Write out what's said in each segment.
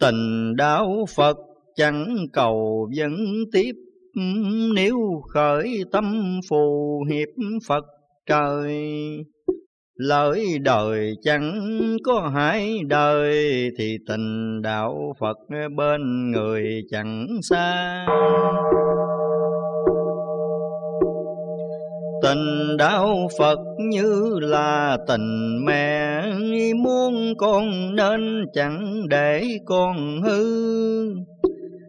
Tình đạo Phật chẳng cầu vẫn tiếp, Nếu khởi tâm phù hiệp Phật trời. Lợi đời chẳng có hai đời, Thì tình đạo Phật bên người chẳng xa. Tình đạo Phật như là tình mẹ, Muốn con nên chẳng để con hư.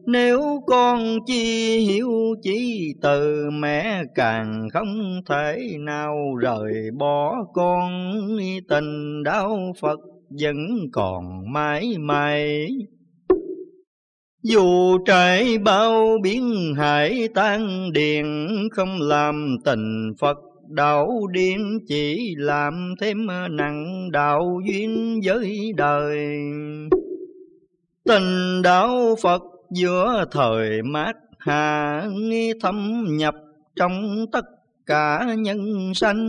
Nếu con chi hiểu chỉ từ mẹ càng không thể nào rời bỏ con tình đạo Phật vẫn còn mãi mãi. Dù trời bao biến hải tan, điền không làm tình Phật đạo điên chỉ làm thêm nặng đạo duyên với đời. Tình đạo Phật giữa thời mát hà nghi thâm nhập trong tất cả nhân sanh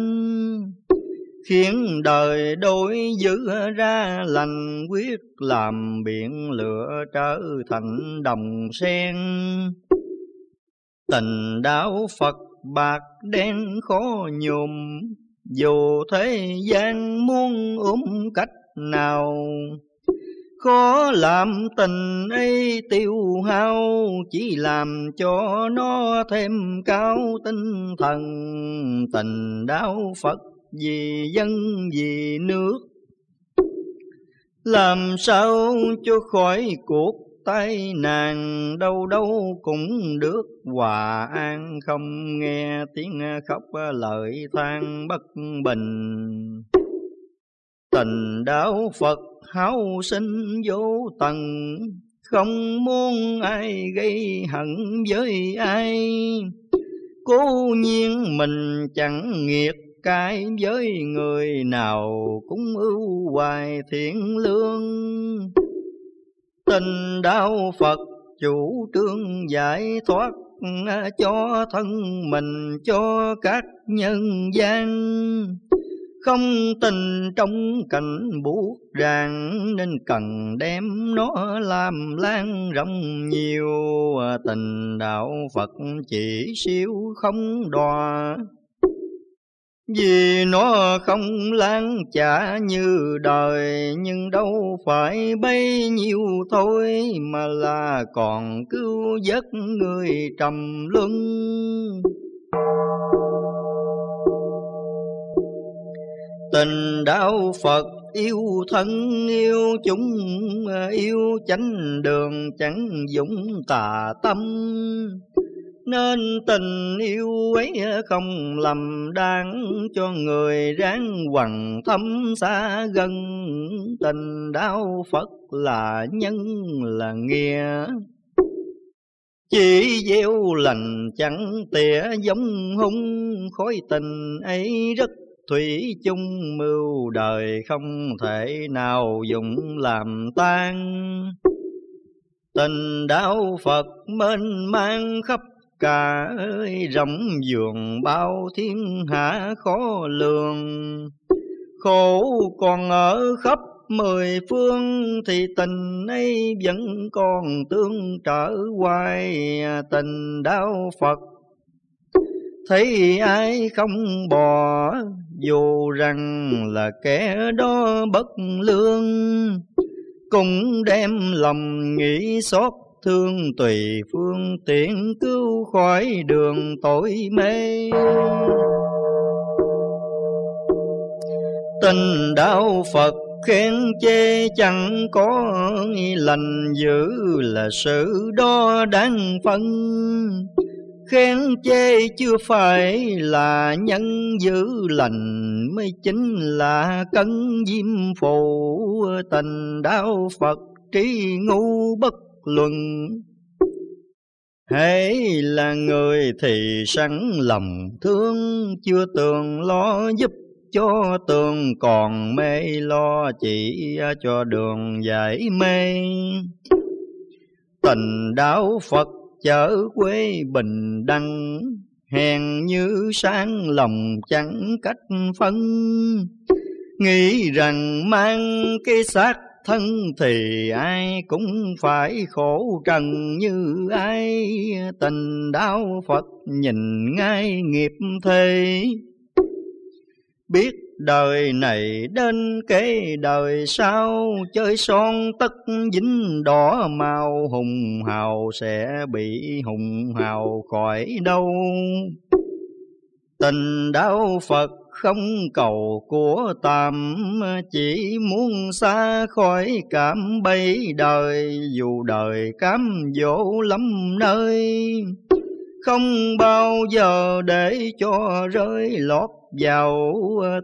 khiến đời đối giữ ra lành quyết làm biển lửa trở thành đồng sen tình đạo phật bạc đen khó nhùm dù thế gian muốn ốm um cách nào Khó làm tình ấy tiêu hao, Chỉ làm cho nó thêm cao tinh thần. Tình đạo Phật vì dân vì nước, Làm sao cho khỏi cuộc tai nạn, Đâu đâu cũng được hòa an, Không nghe tiếng khóc lời than bất bình. Tình đạo Phật háo sinh vô tận, Không muốn ai gây hận với ai. Cố nhiên mình chẳng nghiệt cái với người nào cũng ưu hoài thiện lương. Tình đạo Phật chủ trương giải thoát à, cho thân mình, cho các nhân gian. Không tình trong cảnh buốt ràng, nên cần đem nó làm lan rộng nhiều. Tình đạo Phật chỉ siêu không đòa vì nó không lan trả như đời, Nhưng đâu phải bấy nhiêu thôi Mà là còn cứu vớt người trầm luân. Tình đạo Phật yêu thân, yêu chúng, yêu chánh đường chẳng dũng tà tâm nên tình yêu ấy không lầm đáng cho người ráng hoàng thâm xa gần. Tình đạo Phật là nhân là nghĩa. Chỉ gieo lành chẳng tỉa giống hung. Khối tình ấy rất thủy chung, mưu đời không thể nào dùng làm tan tình đạo phật mênh mang khắp cả ơi rộng giường bao thiên hạ khó lường. Khổ còn ở khắp mười phương thì tình ấy vẫn còn tương trở hoài tình đau phật. Thấy ai không bỏ, dù rằng là kẻ đó bất lương, cũng đem lòng nghĩ xót thương tùy phương tiện cứu khỏi đường tội mê. Tình đạo phật khen chê chẳng có lành dữ là sự đó đáng phân. Khen chê chưa phải là nhân dữ lành, mới chính là cân diêm phù. Tình đạo phật trí ngu bất luân. Hễ là người thì sẵn lòng thương, Chưa tường lo giúp cho tường, Còn mê lo chỉ cho đường giải mê. Tình đạo Phật chở quê bình đăng, Hèn như sáng lòng chẳng cách phân. Nghĩ rằng mang cái xác thân thì ai cũng phải khổ trần như ai. Tình đau Phật nhìn ngay nghiệp thế biết đời này đến kế đời sau, chơi son tất dính đỏ màu, hùng hào sẽ bị hùng hào khỏi đâu. Tình đau Phật không cầu của tạm chỉ muốn xa khỏi cảm bấy đời, dù đời cám dỗ lắm nơi. Không bao giờ để cho rơi lọt vào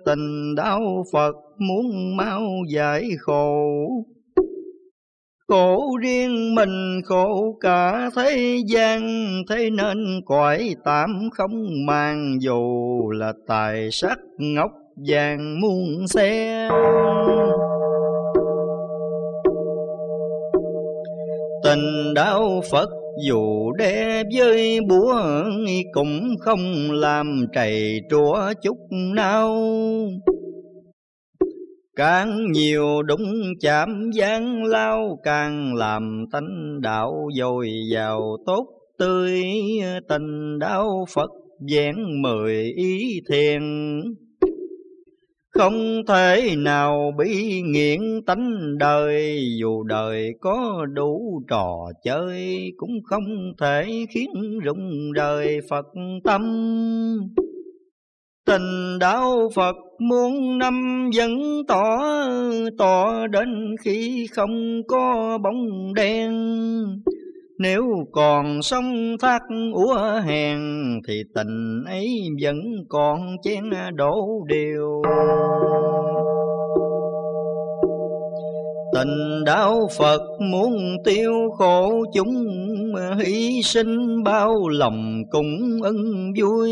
tình đau Phật muốn mau giải khổ. Khổ riêng mình khổ cả thế gian, Thế nên cõi tạm không mang Dù là tài sắc ngọc vàng muôn xe Tình đạo Phật dù đe với búa, Cũng không làm trầy trúa chút nào. Càng nhiều đúng chạm gian lao, Càng làm tánh đạo dồi dào tốt. Tươi Tình đạo Phật vẹn mười ý thiền. Không thể nào bị nghiện tánh đời, Dù đời có đủ trò chơi, Cũng không thể khiến rụng đời Phật tâm. Tình đạo Phật muôn năm vẫn tỏ Tỏ đến khi không có bóng đen Nếu còn sông thác úa hèn, Thì tình ấy vẫn còn chén đổ đều. Tình đạo Phật muốn tiêu khổ, chúng Hy sinh bao lòng cũng ân vui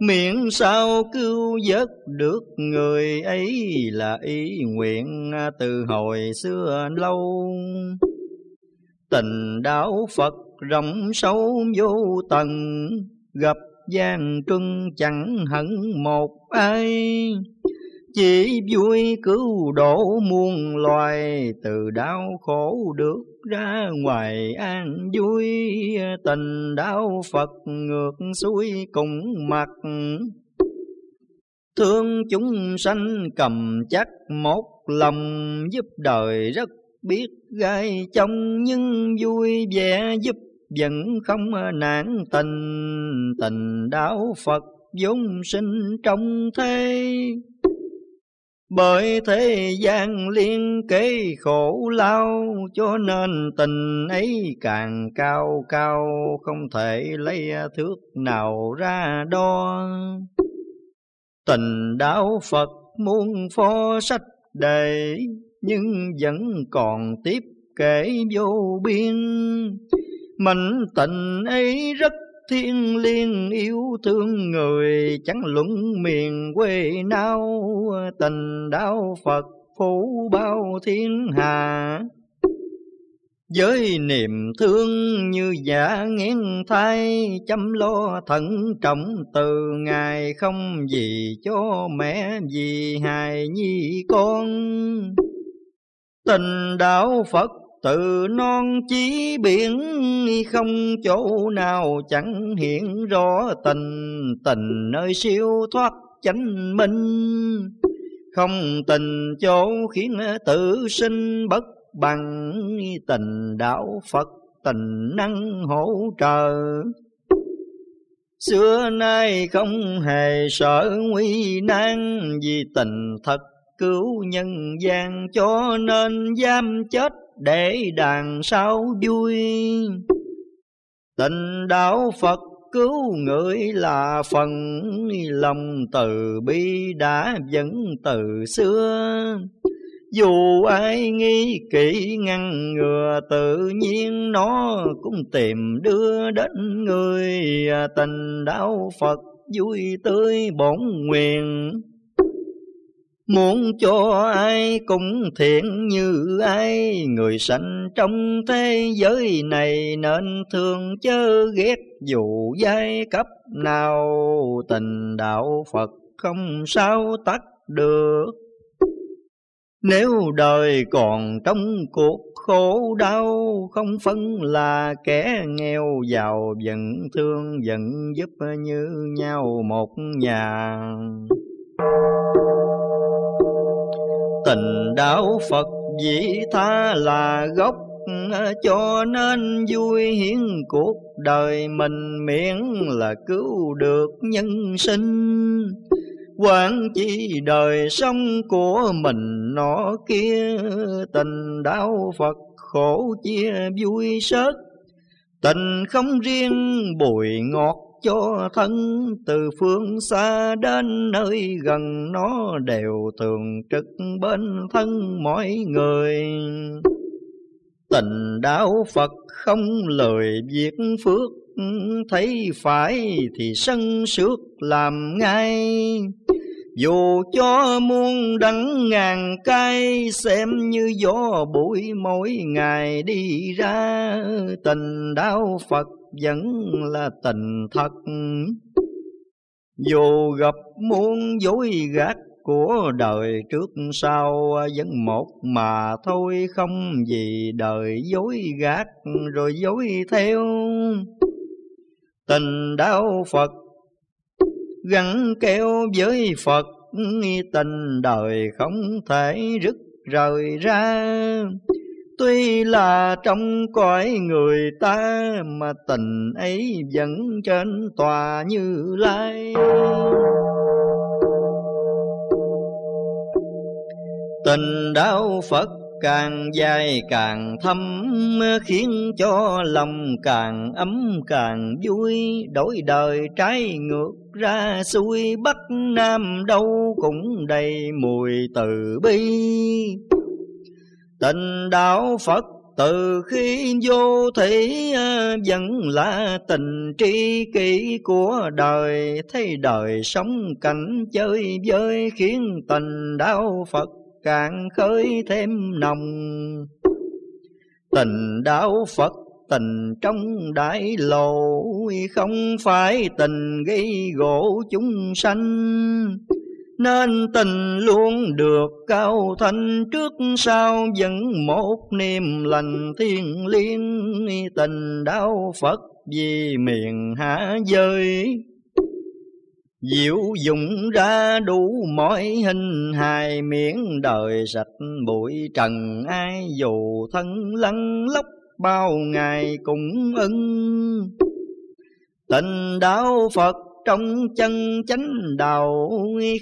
Miệng sao cứu vớt được người ấy Là ý nguyện từ hồi xưa lâu. Tình đạo Phật rộng sâu vô tầng Gặp gian trưng chẳng hận một ai chỉ vui cứu độ muôn loài, từ đau khổ được ra ngoài an vui. Tình đạo Phật ngược xuôi cùng mặt. Thương chúng sanh cầm chắc một lòng, giúp đời rất biết gai trong nhưng vui vẻ giúp vẫn không nản tình. Tình đạo Phật vốn sinh trong thế bởi thế gian liên kế khổ lao, Cho nên tình ấy càng cao cao, Không thể lấy thước nào ra đo. Tình đạo Phật muôn pho sách đề Nhưng vẫn còn tiếp kể vô biên. Mình tình ấy rất thiên liên yêu thương người, chẳng luận miền quê nào, tình đạo Phật phủ bao thiên hà với niềm thương như giả nghiêng thay chăm lo thận trọng, từ ngày không gì cho mẹ vì hài nhi con. Tình đạo Phật từ non chí biển không chỗ nào chẳng hiện rõ tình tình nơi siêu thoát chánh minh. Không tình chỗ khiến tự sinh bất bằng, tình đạo Phật tình năng hỗ trợ. Xưa nay không hề sợ nguy nan, vì tình thật cứu nhân gian cho nên giam chết để đàn sau vui. Tình đạo Phật cứu người là phần lòng từ bi đã vẫn từ xưa. Dù ai nghi kỹ ngăn ngừa tự nhiên, nó cũng tìm đưa đến người. Tình đạo Phật vui tươi bổn nguyện. Muốn cho ai cũng thiện như ai, Người sanh trong thế giới này nên thương chớ ghét dù giai cấp nào, Tình đạo Phật không sao tắt được. Nếu đời còn trong cuộc khổ đau, Không phân là kẻ nghèo giàu, Vẫn thương vẫn giúp như nhau một nhà. Tình đạo Phật vị tha là gốc, Cho nên vui hiến cuộc đời mình, Miễn là cứu được nhân sinh. Quản chi đời sống của mình nó kia, Tình đạo Phật khổ chia vui sớt, Tình không riêng bùi ngọt cho thân, Từ phương xa đến nơi gần nó đều thường trực bên thân mọi người. Tình đạo Phật không lời việc phước, Thấy phải thì sân sước làm ngay, dù cho muôn đắng ngàn cay Xem như gió bụi mỗi ngày đi ra Tình đạo Phật vẫn là tình thật. Dù gặp muôn dối gạt của đời trước sau, Vẫn một mà thôi, không gì đời dối gạt rồi dối theo. Tình đạo Phật gắn kéo với Phật, tình đời không thể rứt rời ra. Tuy là trong cõi người ta Mà tình ấy vẫn trên tòa như lai. Tình đạo Phật càng dài càng thâm, khiến cho lòng càng ấm càng vui. Đổi đời trái ngược ra xuôi, bắc nam đâu cũng đầy mùi từ bi tình đạo phật từ khi vô thị ờ, vẫn là tình tri kỷ của đời. Thấy đời sống cảnh chơi vơi, khiến tình đạo phật càng khơi thêm nồng. Tình đạo Phật tình trong đại lộ không phải tình gây gỗ chúng sanh nên tình luôn được cao thanh trước sau vẫn một niềm lành thiên liêng tình đau Phật vì miền hạ giới Diệu dụng ra đủ mọi hình hài miễn đời sạch bụi trần, ai dù thân lăn lóc bao ngày cũng ưng. Tình đạo Phật trong chân chánh đạo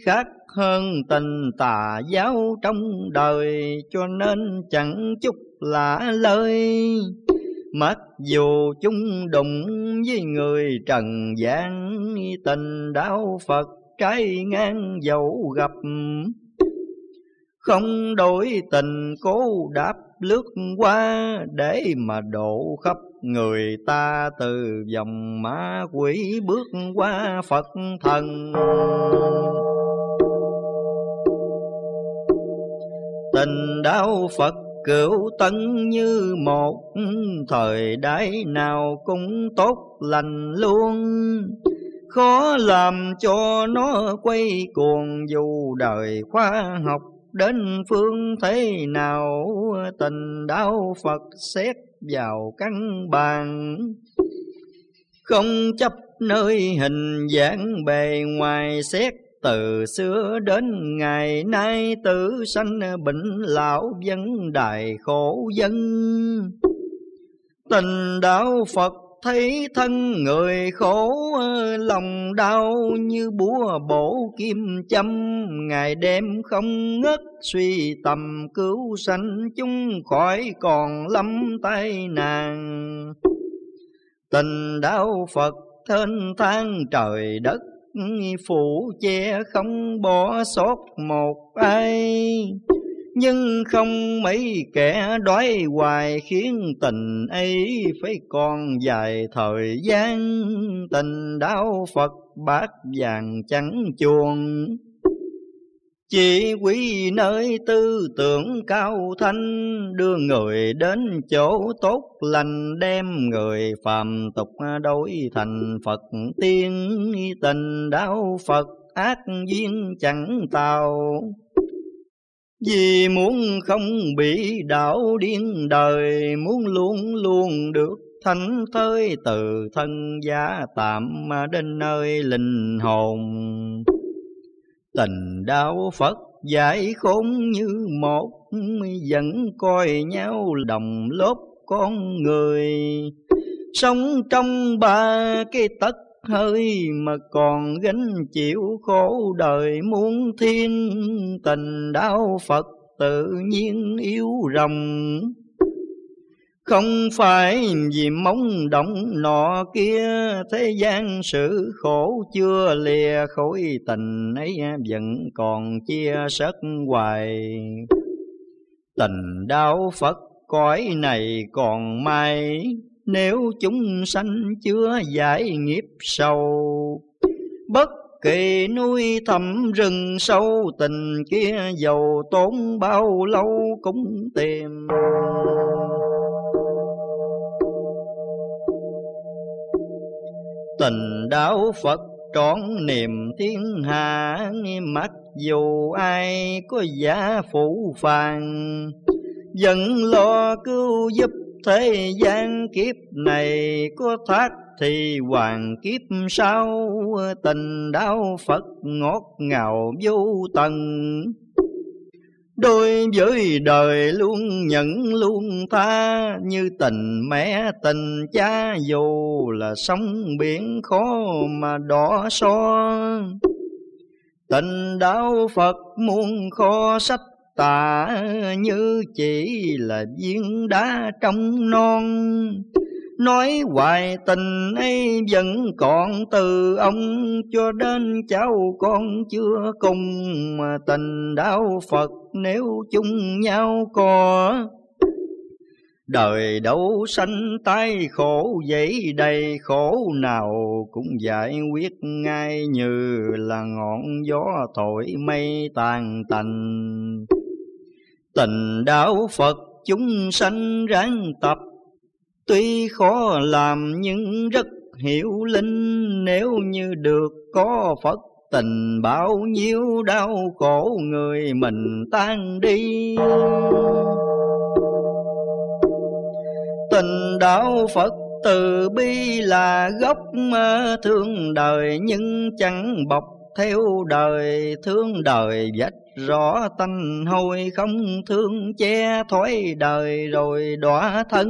khác hơn tình tà giáo trong đời cho nên chẳng chút lạ lời. Mặc dù chung đụng với người trần gian, Tình đạo Phật trái ngang dẫu gặp. Không đổi tình cố đáp lướt qua, Để mà độ khắp người ta từ dòng ma quỷ bước qua Phật thần. Tình đau Phật cửu tấn như một thời đại nào cũng tốt lành luôn khó làm cho nó quay cuồng dù đời khoa học đến phương thế nào, tình đau Phật xét vào căn bàn. Không chấp nơi hình dạng bề ngoài xét, từ xưa đến ngày nay tử sanh bệnh lão dân đại khổ dân tình đạo Phật thấy thân người khổ ờ, lòng đau như búa bổ kim châm. Ngày đêm không ngất suy tầm cứu sanh chúng khỏi còn lắm tai nạn. Tình đau Phật thênh thang trời đất, phủ che không bỏ sót một ai nhưng không mấy kẻ đói hoài khiến tình ấy phải còn dài thời gian. Tình đau Phật bát vàng trắng chuồng. Chỉ quý nơi tư tưởng cao thanh, Đưa người đến chỗ tốt lành, Đem người phàm tục đối thành Phật tiên. Tình đau Phật ác duyên chẳng tào. Vì muốn không bị đảo điên đời, Muốn luôn luôn được thánh thơi từ thân giá tạm mà đến nơi linh hồn. Tình đạo Phật giải khốn như một, Vẫn coi nhau đồng lốp con người. Sống trong ba cái tất hơi mà còn gánh chịu khổ đời muôn thiên. Tình đau Phật tự nhiên yêu rồng. Không phải vì mong động nọ kia, Thế gian sự khổ chưa lìa khối tình ấy Vẫn còn chia sớt hoài. Tình đau Phật cõi này còn mai nếu chúng sanh chưa giải nghiệp sâu, Bất kỳ nuôi thẳm rừng sâu Tình kia giàu tốn bao lâu cũng tìm. Tình đạo Phật trọn niềm thiên hạ Mặc dù ai có giả phủ phàng. Vẫn lo cứu giúp thế gian kiếp này Có thoát thì hoàng kiếp sau, Tình đau Phật ngọt ngào vô tận. Đôi với đời luôn nhận luôn tha, Như tình mẹ tình cha, Dù là sóng biển khó mà đỏ so Tình đạo Phật muôn kho sách tạ Như chỉ là viên đá trong non Nói hoài tình ấy vẫn còn từ ông Cho đến cháu con chưa cùng Mà tình đạo Phật nếu chung nhau có Đời đấu sanh tay khổ dậy đầy khổ nào cũng giải quyết ngay như là ngọn gió thổi mây tàn tành. Tình đạo Phật chúng sanh ráng tập. Tuy khó làm nhưng rất hiểu linh, Nếu như được có Phật tình bao nhiêu đau khổ người mình tan đi. Tình đạo Phật từ bi là gốc thương đời, Nhưng chẳng bọc theo đời thương đời vách rõ tanh hôi không thương che thói đời rồi đọa thân.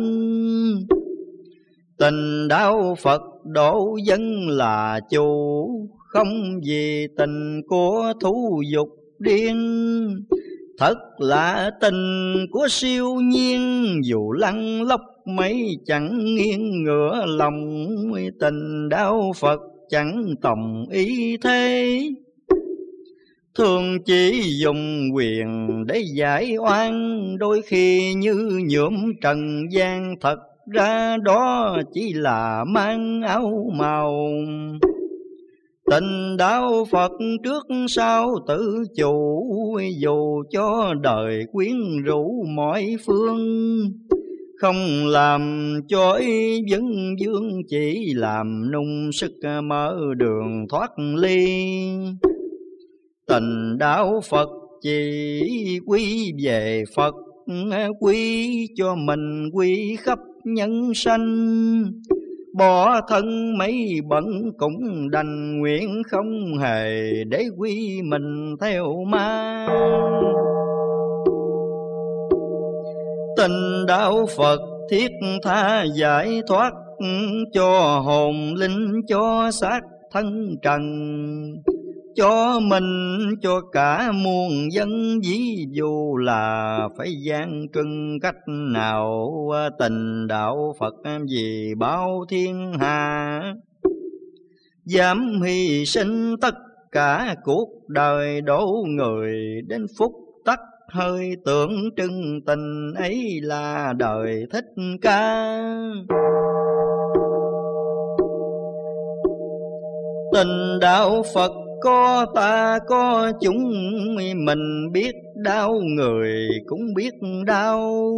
Tình đau phật độ dân là chủ, không vì tình của thú dục điên. Thật là tình của siêu nhiên, dù lăn lóc mấy chẳng nghiêng ngửa lòng. Tình đau phật chẳng tầm ý thế. Thường chỉ dùng quyền để giải oan, Đôi khi như nhuộm trần gian thật ra đó chỉ là mang áo màu. Tình đạo Phật trước sau tự chủ, Dù cho đời quyến rũ mọi phương, Không làm chối vấn dương, Chỉ làm nung sức mở đường thoát ly. Tình đạo Phật chỉ quy về Phật à, Quy cho mình, quy khắp nhân sanh. Bỏ thân mấy bận cũng đành nguyện không hề Để quy mình theo ma Tình đạo Phật thiết tha giải thoát, Cho hồn linh, cho xác thân trần cho mình, cho cả muôn dân. Ví dụ là phải gian trưng cách nào, tình đạo Phật vì bao thiên hạ. Dám hy sinh tất cả cuộc đời đổ người, đến phúc tắc hơi tưởng trưng tình ấy là đời thích ca. Tình đạo Phật có ta, có chúng mình biết đau, người cũng biết đau.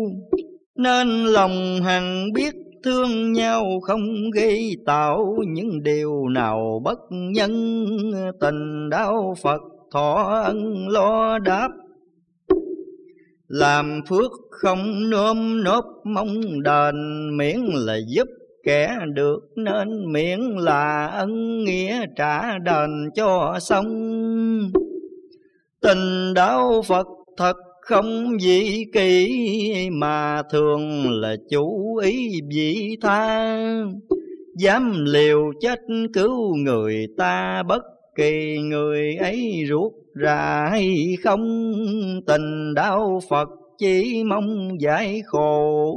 Nên lòng hằng biết thương nhau, không gây tạo những điều nào bất nhân. Tình đau Phật thọ ân lo đáp. Làm phước không nôm nốt mong đền, Miễn là giúp kẻ được nên miễn là ân nghĩa trả đền cho xong. Tình đạo Phật thật không dị kỳ mà thường là chủ ý vị tha. Dám liều chết cứu người ta bất kỳ người ấy ruột ra hay không, tình đạo Phật chỉ mong giải khổ.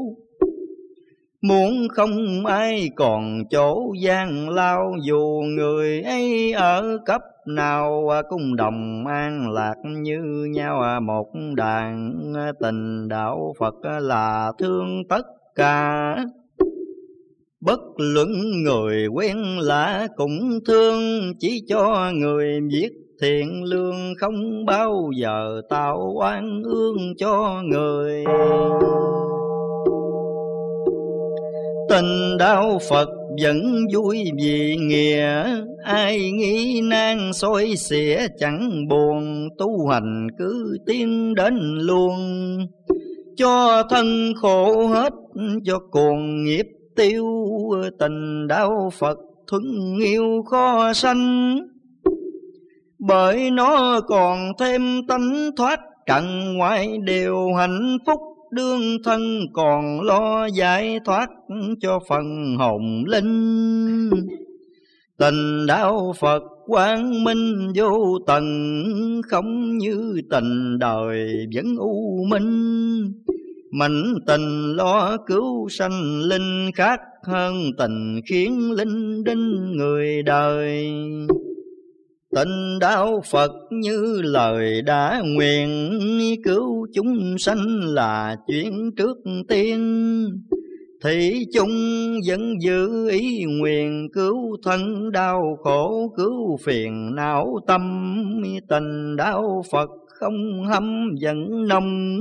Muốn không ai còn chỗ gian lao, Dù người ấy ở cấp nào à, cũng đồng an lạc như nhau à, một đàn tình đạo Phật à, là thương tất cả. Bất luận người quen lạ cũng thương, Chỉ cho người viết thiện lương Không bao giờ tạo oan ương cho người. Tình đạo Phật vẫn vui vì nghĩa. Ai nghĩ nan xôi xỉa chẳng buồn, Tu hành cứ tiến đến luôn. Cho thân khổ hết, cho cuồng nghiệp tiêu, Tình đạo Phật thuận yêu khó sanh. Bởi nó còn thêm tánh thoát trần ngoại đều hạnh phúc đương thân còn lo giải thoát cho phần hồn linh. Tình đạo phật quang minh vô tận, không như tình đời vẫn u minh. Mạnh tình lo cứu sanh linh khác hơn tình khiến linh đinh người đời. Tình đạo Phật như lời đã nguyện, Cứu chúng sanh là chuyện trước tiên. Thị chung vẫn giữ ý nguyện, Cứu thân đau khổ, cứu phiền não tâm. Tình đạo Phật không hâm vẫn nông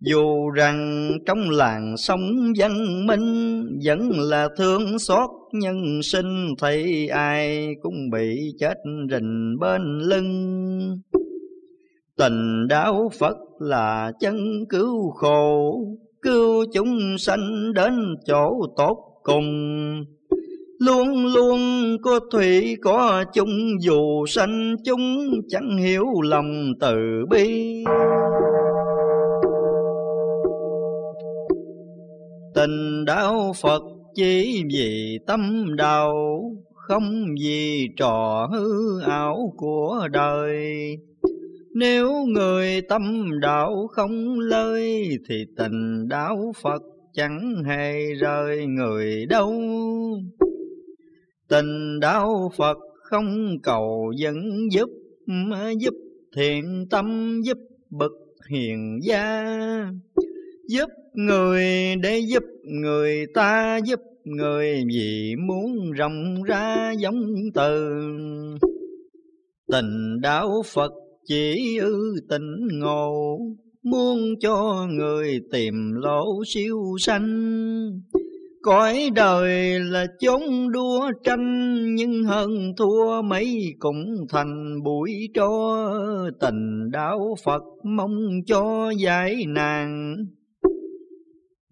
dù rằng trong làng sống văn minh, Vẫn là thương xót nhân sinh, Thấy ai cũng bị chết rình bên lưng. Tình đạo Phật là chân cứu khổ, Cứu chúng sanh đến chỗ tốt cùng. Luôn luôn có thủy, có chung, Dù sanh chúng chẳng hiểu lòng từ bi. Tình đạo Phật chỉ vì tâm đau Không vì trò hư ảo của đời. Nếu người tâm đạo không lơi, Thì tình đạo Phật chẳng hề rời người đâu. Tình đạo Phật không cầu dẫn giúp, Giúp thiện tâm giúp bậc hiền gia giúp người để giúp, người ta giúp, người vì muốn rộng ra giống từ. Tình đạo Phật chỉ ư tình ngộ, muốn cho người tìm lỗ siêu sanh. Cõi đời là chốn đua tranh, nhưng hơn thua mấy cũng thành bụi tro. Tình đạo Phật mong cho giải nàng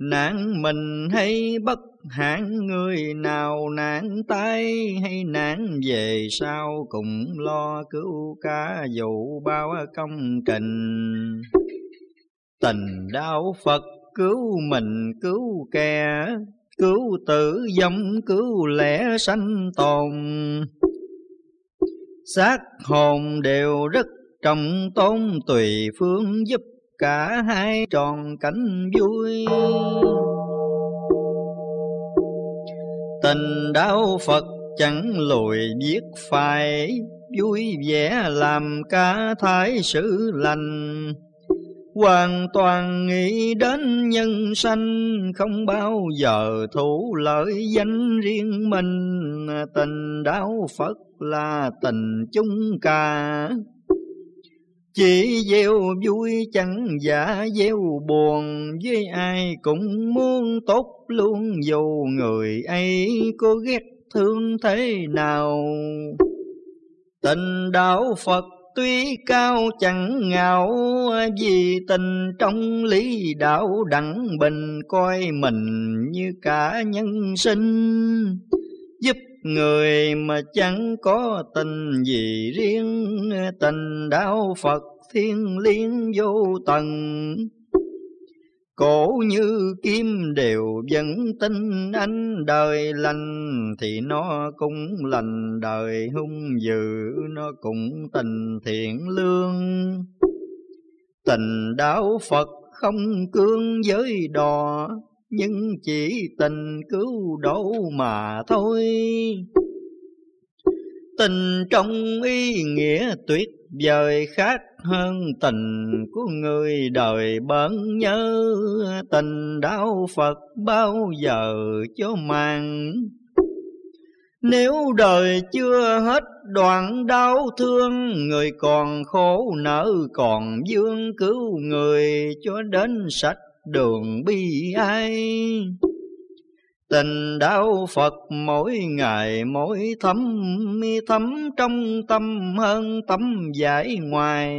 Nạn mình hay bất hạn người nào nạn tay hay nạn về sau cũng lo cứu cả vụ bao công trình. Tình đạo Phật cứu mình cứu kẻ, cứu tử dâm cứu lẽ sanh tồn. Xác hồn đều rất trọng tôn tùy phương giúp cả hai tròn cảnh vui. Tình đau phật chẳng lùi, viết phải vui vẻ làm cả thái sự lành. Hoàn toàn nghĩ đến nhân sanh, không bao giờ thủ lợi danh riêng mình. Tình đau phật là tình chung cả chỉ gieo vui chẳng giả gieo buồn, Với ai cũng muốn tốt luôn, Dù người ấy có ghét thương thế nào. Tình đạo Phật tuy cao chẳng ngạo, vì tình trong lý đạo đẳng bình, coi mình như cả nhân sinh. Giúp người mà chẳng có tình gì riêng, tình đạo Phật thiên liên vô tận. Cổ như kim đều vẫn tin anh đời lành Thì nó cũng lành, đời hung dữ Nó cũng tình thiện lương. Tình đạo Phật không cương với đò nhưng chỉ tình cứu độ mà thôi. Tình trong ý nghĩa tuyệt vời khác hơn tình của người đời bận nhớ. Tình đạo Phật bao giờ cho mang nếu đời chưa hết đoạn đau thương, Người còn khổ nở còn dương cứu người Cho đến sạch đường bi ai. Tình đạo Phật mỗi ngày mỗi thấm thấm trong tâm hơn tấm giải ngoài.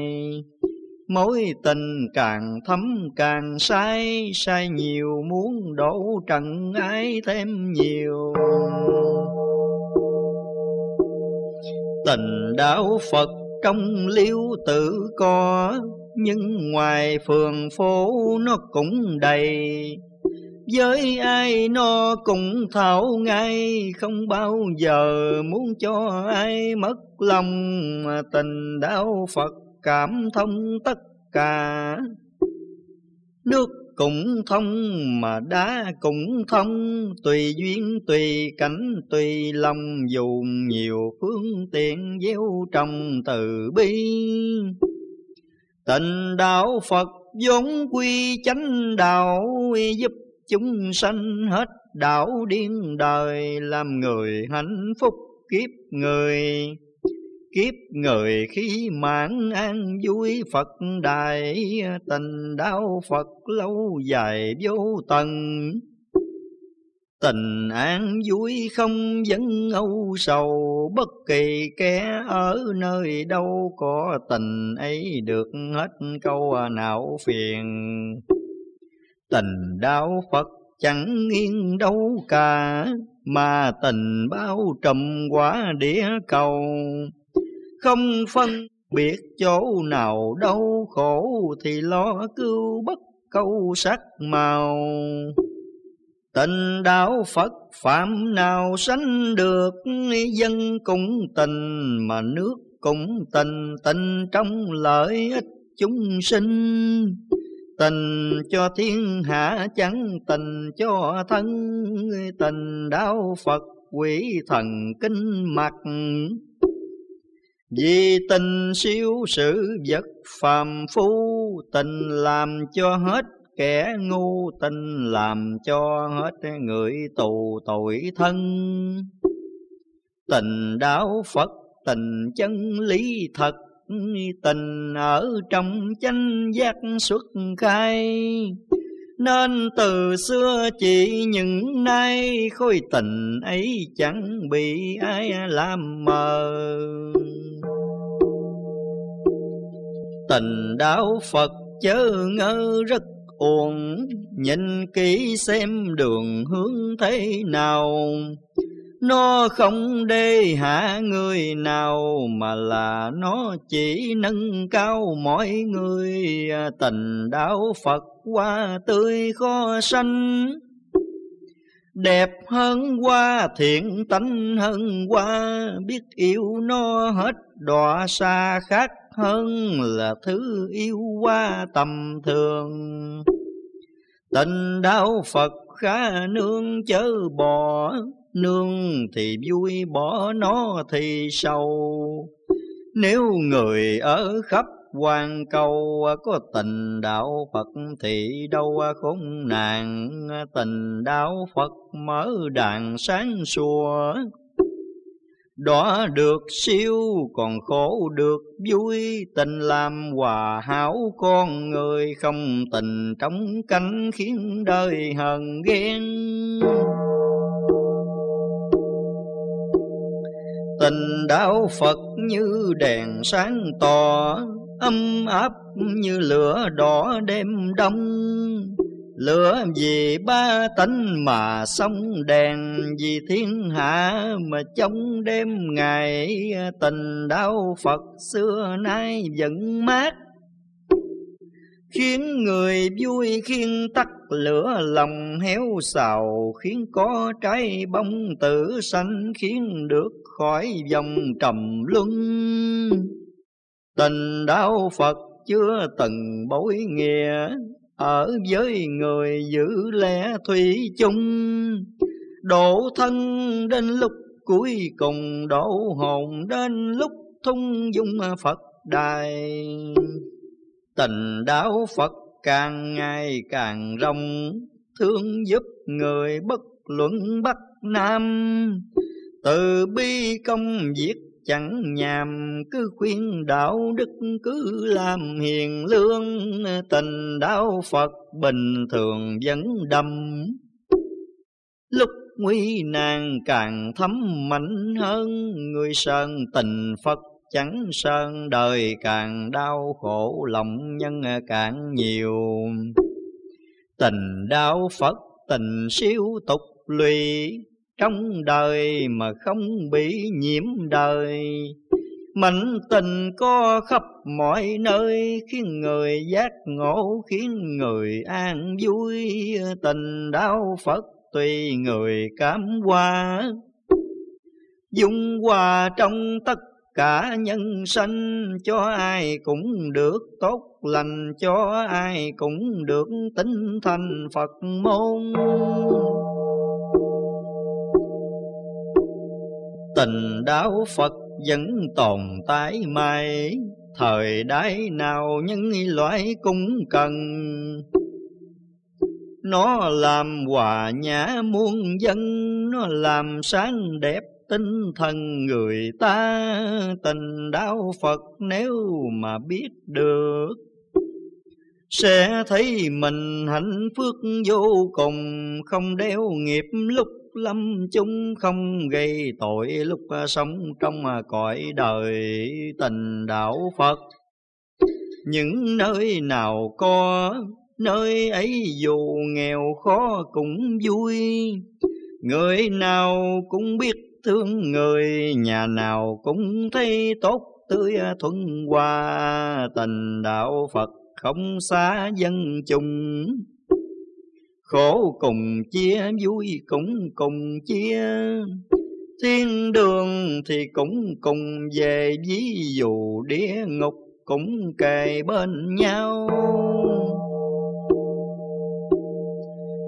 Mối tình càng thấm càng sai Sai nhiều muốn đổ trần ái thêm nhiều. Tình đạo Phật trong liêu tự có nhưng ngoài phường phố nó cũng đầy. Với ai nó cũng thảo ngay, Không bao giờ muốn cho ai mất lòng. Mà Tình đạo Phật cảm thông tất cả. Nước cũng thông, mà đá cũng thông. Tùy duyên, tùy cảnh, tùy lòng. Dùng nhiều phương tiện gieo trồng từ bi. Tình đạo Phật vốn quy chánh đạo Giúp chúng sanh hết đảo điên đời, làm người hạnh phúc, kiếp người. Kiếp người khi mãn an vui Phật đại tình đạo Phật lâu dài vô tận. Tình an vui không vấn âu sầu Bất kỳ kẻ ở nơi đâu Có tình ấy được hết câu nào phiền Tình đạo Phật chẳng yên đâu cả, Mà tình bao trầm quá đĩa cầu. Không phân biệt chỗ nào đau khổ, Thì lo cứu bất câu sắc màu. Tình đạo Phật phạm nào sánh được, Dân cũng tình mà nước cũng tình, Tình trong lợi ích chúng sinh. Tình cho thiên hạ chẳng tình cho thân, Tình đạo Phật quỷ thần kinh mặt. Vì tình siêu sự vật phàm phu, Tình làm cho hết kẻ ngu, tinh làm cho hết người tù tội thân. Tình đạo Phật tình chân lý thật, tình ở trong chánh giác xuất khai nên từ xưa chỉ những nay khối tình ấy chẳng bị ai làm mờ tình đạo phật chớ ngơ rất uổng nhìn kỹ xem đường hướng thế nào. Nó không đê hạ người nào, mà là nó chỉ nâng cao mọi người. Tình đạo Phật qua tươi khó sanh. Đẹp hơn qua thiện tánh hơn qua Biết yêu nó hết đọa xa khác hơn là thứ yêu qua tầm thường. Tình đạo Phật khá nương chớ bỏ, Nương thì vui, bỏ nó thì sầu. Nếu người ở khắp hoàn cầu Có tình đạo Phật thì đâu khốn nạn. Tình đạo Phật mở đàn sáng sủa đó được siêu, còn khổ được vui. Tình làm hòa hảo, con người Không tình trong cánh, khiến đời hờn ghen. Tình đạo Phật như đèn sáng tỏ Âm áp như lửa đỏ đêm đông. Lửa vì ba tánh mà sông đèn, Vì thiên hạ mà trong đêm ngày, Tình đau Phật xưa nay vẫn mát. Khiến người vui, khiến tắt lửa lòng héo xào, Khiến có trái bông tử sanh Khiến được khỏi dòng trầm luân. Tình đau Phật chưa từng bối nghĩa ở với người giữ lẽ thủy chung Độ thân đến lúc cuối cùng Độ hồn đến lúc thung dung Phật đài. Tình đạo Phật càng ngày càng rộng, Thương giúp người bất luận Bắc Nam. Từ bi công việc chẳng nhàm, Cứ khuyên đạo đức, cứ làm hiền lương, Tình đạo Phật bình thường vẫn đâm. Lúc nguy nan càng thấm mạnh hơn, Người sơn tình Phật chẳng sơn đời càng đau khổ, lòng nhân càng nhiều. Tình đau phật tình siêu tục lụy trong đời mà không bị nhiễm đời. Mạnh tình có khắp mọi nơi, Khiến người giác ngộ, Khiến người an vui. Tình đau Phật tùy người cảm hóa. Dung hòa trong tất cả nhân sanh, cho ai cũng được tốt lành, cho ai cũng được tinh thành Phật môn. Tình đạo Phật vẫn tồn tại mãi. Thời đại nào những loại cũng cần. Nó làm hòa nhã muôn dân, nó làm sáng đẹp tinh thần người ta. Tình đạo Phật nếu mà biết được, sẽ thấy mình hạnh phúc vô cùng, không đeo nghiệp lúc lâm chung không gây tội lúc à, sống trong à, cõi đời tình đạo Phật. Những nơi nào có, nơi ấy dù nghèo khó cũng vui. Người nào cũng biết thương người, nhà nào cũng thấy tốt tươi thuận hòa. Tình đạo Phật không xa dân chung khổ cùng chia, vui cũng cùng chia. Thiên đường thì cũng cùng về, ví dụ địa ngục cũng kề bên nhau.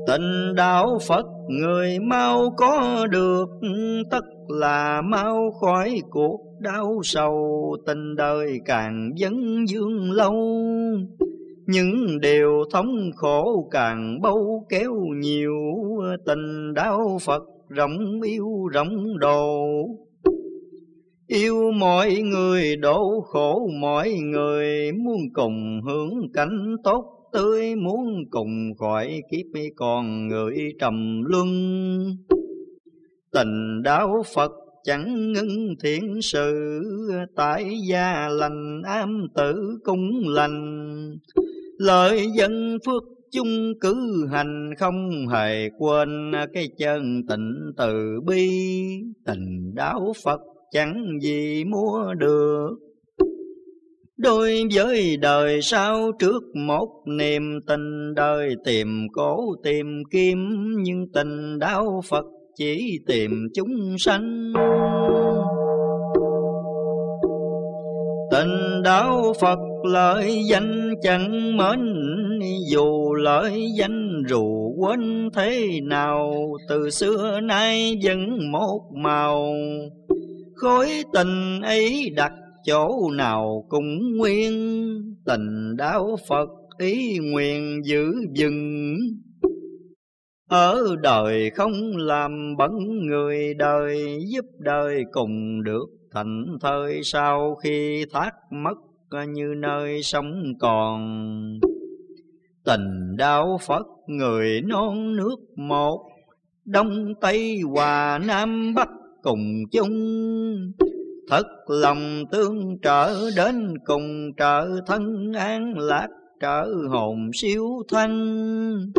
Tình đạo Phật người mau có được, Tất là mau khỏi cuộc đau sầu. Tình đời càng vấn dương lâu. Những điều thống khổ càng bâu kéo nhiều, Tình đạo Phật rộng yêu rộng đồ. Yêu mọi người đổ khổ mọi người, Muốn cùng hướng cảnh tốt tươi, muốn cùng khỏi kiếp còn người trầm luân. Tình đạo Phật chẳng ngưng thiện sự, tại gia lành am tử cung lành lợi dân phước chung cứ hành không hề quên cái chân tịnh từ bi. Tình đạo Phật chẳng gì mua được. Đôi với đời sau trước một niềm tình, đời tìm cổ tìm kim. Nhưng tình đạo Phật chỉ tìm chúng sanh. Đạo Phật lợi danh chẳng mến, Dù lợi danh rù quên thế nào, Từ xưa nay vẫn một màu. Khối tình ấy đặt chỗ nào cũng nguyên, tình đạo Phật ý nguyện giữ dừng ở đời không làm bẩn người đời, giúp đời cùng được thành thời sau khi thác mất như nơi sống còn. Tình đạo Phật, người non nước một, đông tây hòa nam bắc cùng chung. Thật lòng tương trợ đến cùng trợ thân an lạc trở hồn siêu thanh.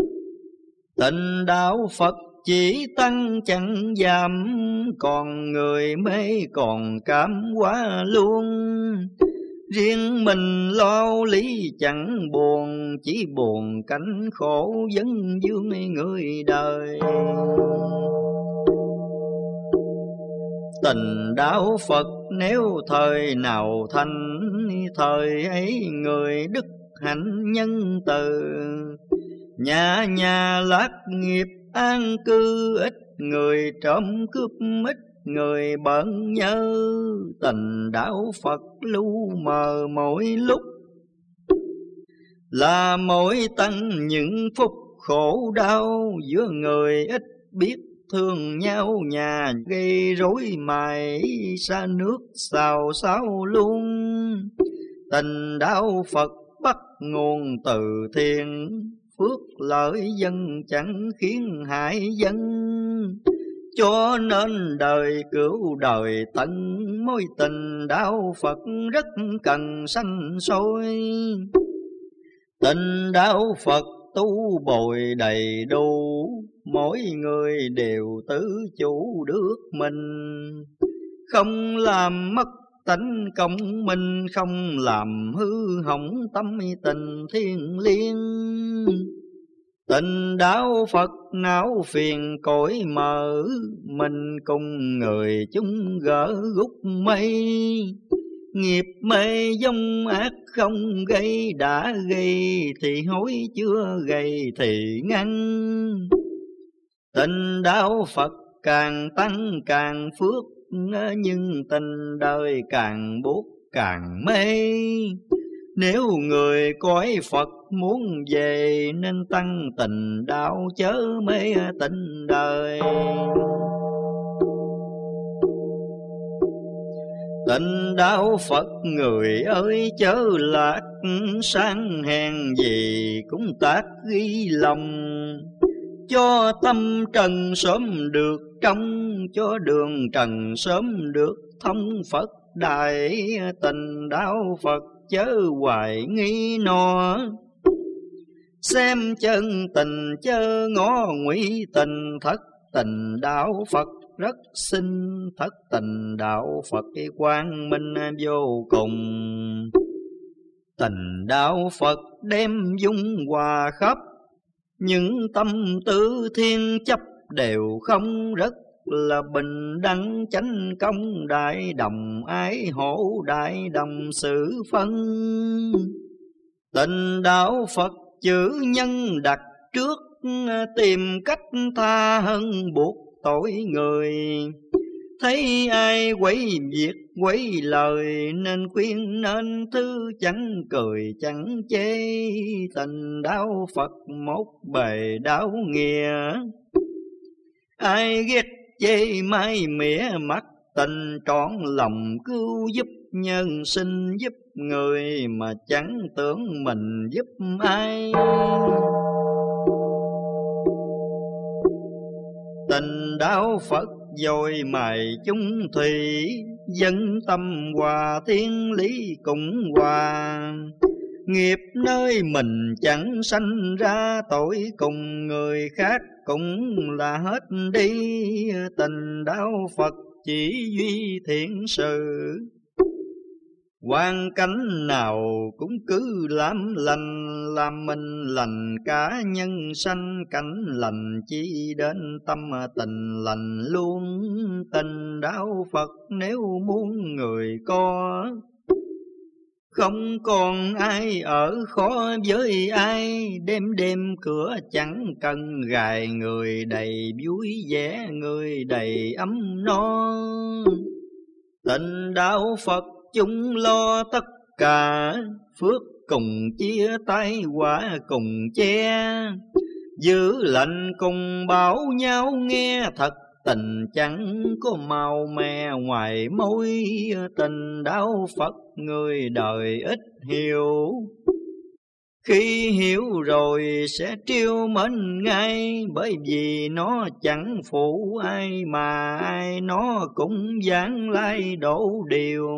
Tình đạo Phật chỉ tăng chẳng giảm, Còn người mê còn cảm quá luôn. Riêng mình lo lý chẳng buồn, Chỉ buồn cảnh khổ vấn dương người đời. Tình đạo Phật nếu thời nào thành, Thời ấy người đức hạnh nhân từ. Nhà nhà lát nghiệp an cư, ít Người trộm cướp ít người bận nhớ tình đạo Phật lưu mờ mỗi lúc. Là mỗi tăng những phút khổ đau, giữa người ít biết thương nhau, nhà gây rối mài xa nước xào xáo luôn. Tình đạo Phật bắt nguồn từ thiên phước lợi dân chẳng khiến hại dân cho nên đời cứu đời tận mối tình đạo Phật rất cần sanh sôi. Tình đạo Phật tu bồi đầy đủ, mỗi người đều tự chủ được mình. Không làm mất tánh công minh, không làm hư hỏng tâm tình thiên liêng. Tình đạo Phật não phiền cõi mở, Mình cùng người chúng gỡ gút mây. Nghiệp mê dông ác không gây đã gây, Thì hối chưa gây thì ngăn. Tình đạo Phật càng tăng càng phước, Nhưng tình đời càng buốt càng mê. Nếu người cõi Phật muốn về, Nên tăng tình đạo chớ mê tình đời. Tình đạo Phật người ơi, chớ lạc Sang hèn gì cũng tác ghi lòng. Cho tâm trần sớm được trong, Cho đường trần sớm được thông Phật đại Tình đạo Phật chớ hoài nghi no xem chân tình chớ ngó ngụy tình, thất tình đạo Phật rất xinh, thất tình đạo Phật quang minh vô cùng. Tình đạo Phật đem dung hòa khắp, những tâm tư thiên chấp đều không rất là bình đẳng chánh công đại đồng, ái hổ đại đồng sự phân. Tình đạo Phật chữ nhân đặt trước, tìm cách tha hơn buộc tội người. Thấy ai quấy việc, quấy lời, nên khuyên nên thứ chẳng cười, chẳng chê. Tình đạo Phật một bề đạo nghĩa. Ai ghét chê mai mỉa mắt, tình trọn lòng cứu giúp, nhân sinh giúp người mà chẳng tưởng mình giúp ai. Tình đạo Phật dồi mài chung thủy, dân tâm hòa, thiên lý cũng hòa. Nghiệp nơi mình chẳng sanh ra tội cùng người khác cũng là hết đi tình đạo Phật chỉ duy thiện sự Quan cảnh nào cũng cứ làm lành, làm mình lành cả nhân sanh cảnh lành chỉ đến tâm tình lành luôn. Tình đạo Phật nếu muốn người có, không còn ai ở khó với ai, đêm đêm cửa chẳng cần gài người đầy vui vẻ, người đầy ấm no. Tình đạo Phật chúng lo tất cả, phước cùng chia tay quả cùng che. Giữ lạnh cùng bảo nhau nghe thật tình chẳng có màu me, ngoài môi tình đạo Phật người đời ít hiểu. Khi hiểu rồi sẽ triêu mến ngay Bởi vì nó chẳng phụ ai Mà ai, nó cũng dáng lai đổ điều.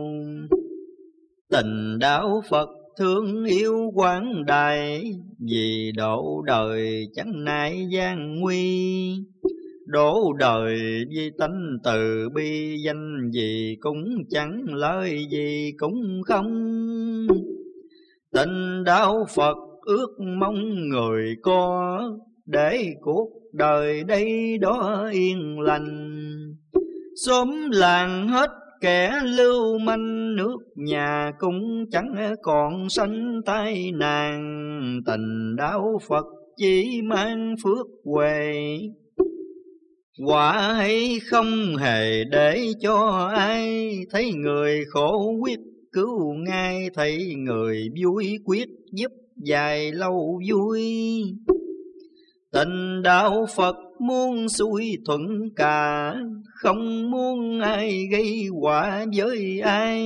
Tình đạo Phật thương yêu quán đại, Vì độ đời chẳng nại gian nguy. Đổ đời di tánh từ, bi danh gì cũng chẳng lời gì cũng không. Tình đạo Phật ước mong người có Để cuộc đời đây đó yên lành. Xóm làng hết kẻ lưu manh, Nước nhà cũng chẳng còn sanh tai nàng. Tình đạo Phật chỉ mang phước huệ Quả hay không hề để cho ai Thấy người khổ quyết cứu ngay Thấy người vui quyết, giúp dài lâu vui. Tình đạo Phật muốn xuôi thuận cả, Không muốn ai gây quả với ai.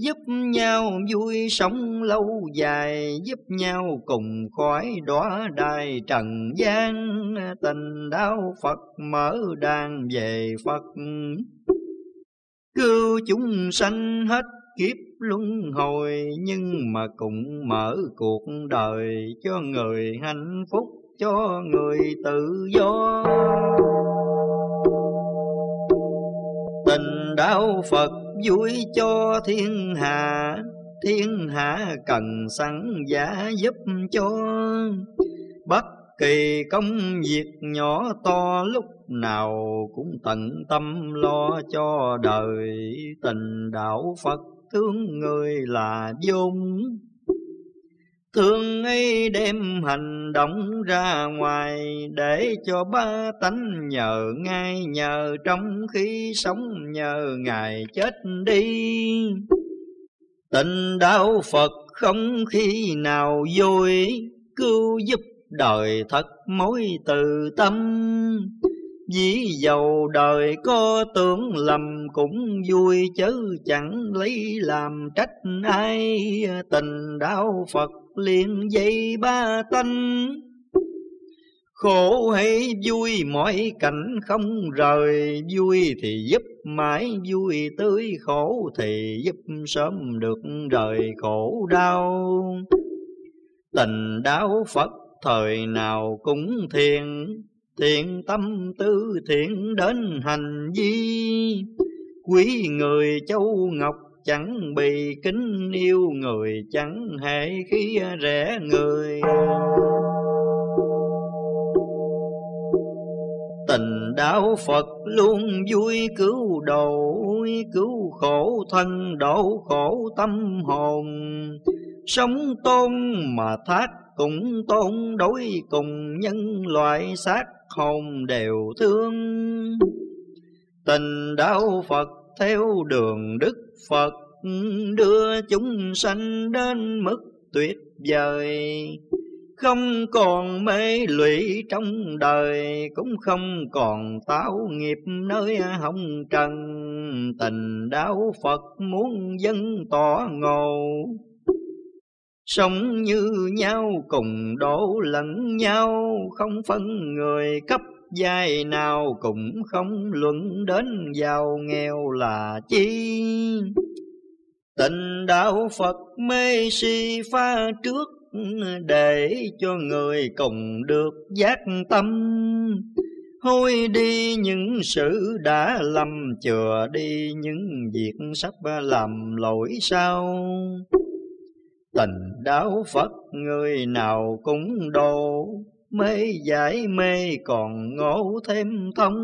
Giúp nhau vui sống lâu dài, Giúp nhau cùng khỏi đóa đài trần gian. Tình đạo Phật mở đàn về Phật. Cứu chúng sanh hết kiếp luân hồi, Nhưng mà cũng mở cuộc đời Cho người hạnh phúc, Cho người tự do. Tình đạo Phật vui cho thiên hạ Thiên hạ cần sẵn giả giúp cho. Bất kỳ công việc nhỏ to lúc nào cũng tận tâm lo cho đời tình đạo Phật, thương người là dung Thương ấy đem hành động ra ngoài Để cho ba tánh nhờ ngay nhờ Trong khi sống nhờ Ngài chết đi. Tình đạo Phật không khi nào vui, Cứu giúp đời thật mối từ tâm. Dĩ dầu đời có tưởng lầm cũng vui chứ chẳng lấy làm trách ai. Tình đạo Phật liền dây ba tanh Khổ hay vui mọi cảnh không rời. Vui thì giúp mãi, vui tươi Khổ thì giúp sớm được rời khổ đau. Tình đạo Phật thời nào cũng thiền Thiện tâm tư thiện đến hành vi. Quý người châu ngọc chẳng bị kính yêu, người chẳng hề khi rẻ người. Tình đạo Phật luôn vui cứu độ cứu khổ thân độ khổ tâm hồn. Sống tôn mà thác cũng tôn đối cùng nhân loại xác hồn đều thương. Tình đạo Phật theo đường Đức Phật, đưa chúng sanh đến mức tuyệt vời. Không còn mê lụy trong đời, cũng không còn táo nghiệp nơi hồng trần. Tình đạo Phật muốn dân tỏ ngộ sống như nhau, cùng đổ lẫn nhau, không phân người cấp giai nào cũng không luận đến giàu nghèo là chi. Tình đạo Phật mê si pha trước, để cho người cùng được giác tâm. Hôi đi những sự đã lầm, chừa đi những việc sắp làm lỗi sao tình đáo Phật người nào cũng đồ, mê giải mê còn ngộ thêm thông.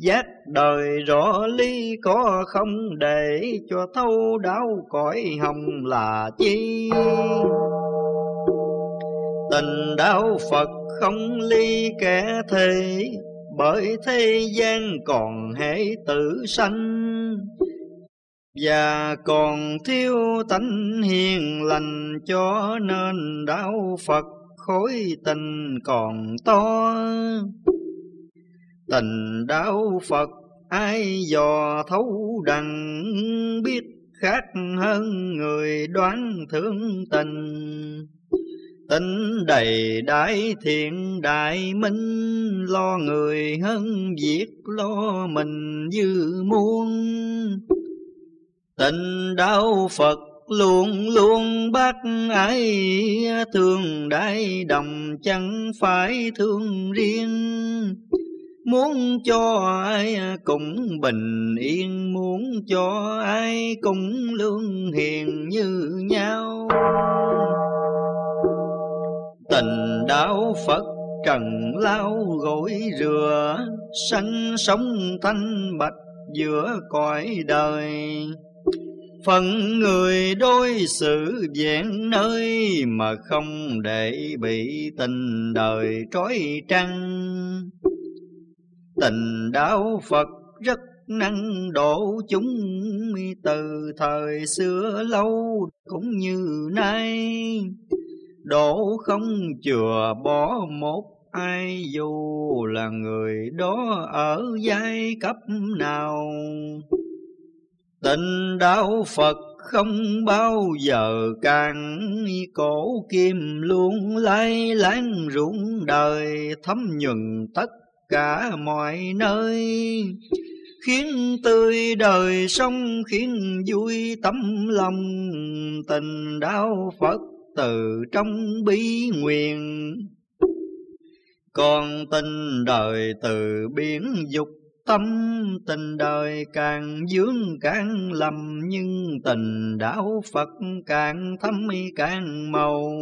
Giác đời rõ ly có không để cho thâu đáo cõi hồng là chi? Tình đạo Phật không ly kẻ thế bởi thế gian còn hệ tử sanh và còn thiếu tánh hiền lành cho nên đạo Phật khối tình còn to. Tình đạo Phật ai dò thấu đằng, biết khác hơn người đoán thương tình. Tính đầy đại thiện đại minh, Lo người hơn việc lo mình dư muôn. Tình đạo Phật luôn luôn bác ái Thương đại đồng chẳng phải thương riêng. Muốn cho ai cũng bình yên, Muốn cho ai cũng lương hiền như nhau. Tình đạo Phật trần lao gội rửa, Sanh sống thanh bạch giữa cõi đời phận người đối xử vẹn nơi Mà không để bị tình đời trói trăng. Tình đạo Phật rất năng độ chúng Từ thời xưa lâu cũng như nay. Độ không chừa bỏ một ai Dù là người đó ở giai cấp nào. Tình đạo Phật không bao giờ càng cổ kim luôn lay láng ruộng đời, thấm nhuần tất cả mọi nơi. Khiến tươi đời sống, khiến vui tấm lòng tình đạo Phật từ trong bí nguyện. Còn tình đời từ biển dục tâm tình đời càng dướng càng lầm, nhưng tình đạo Phật càng thâm càng màu.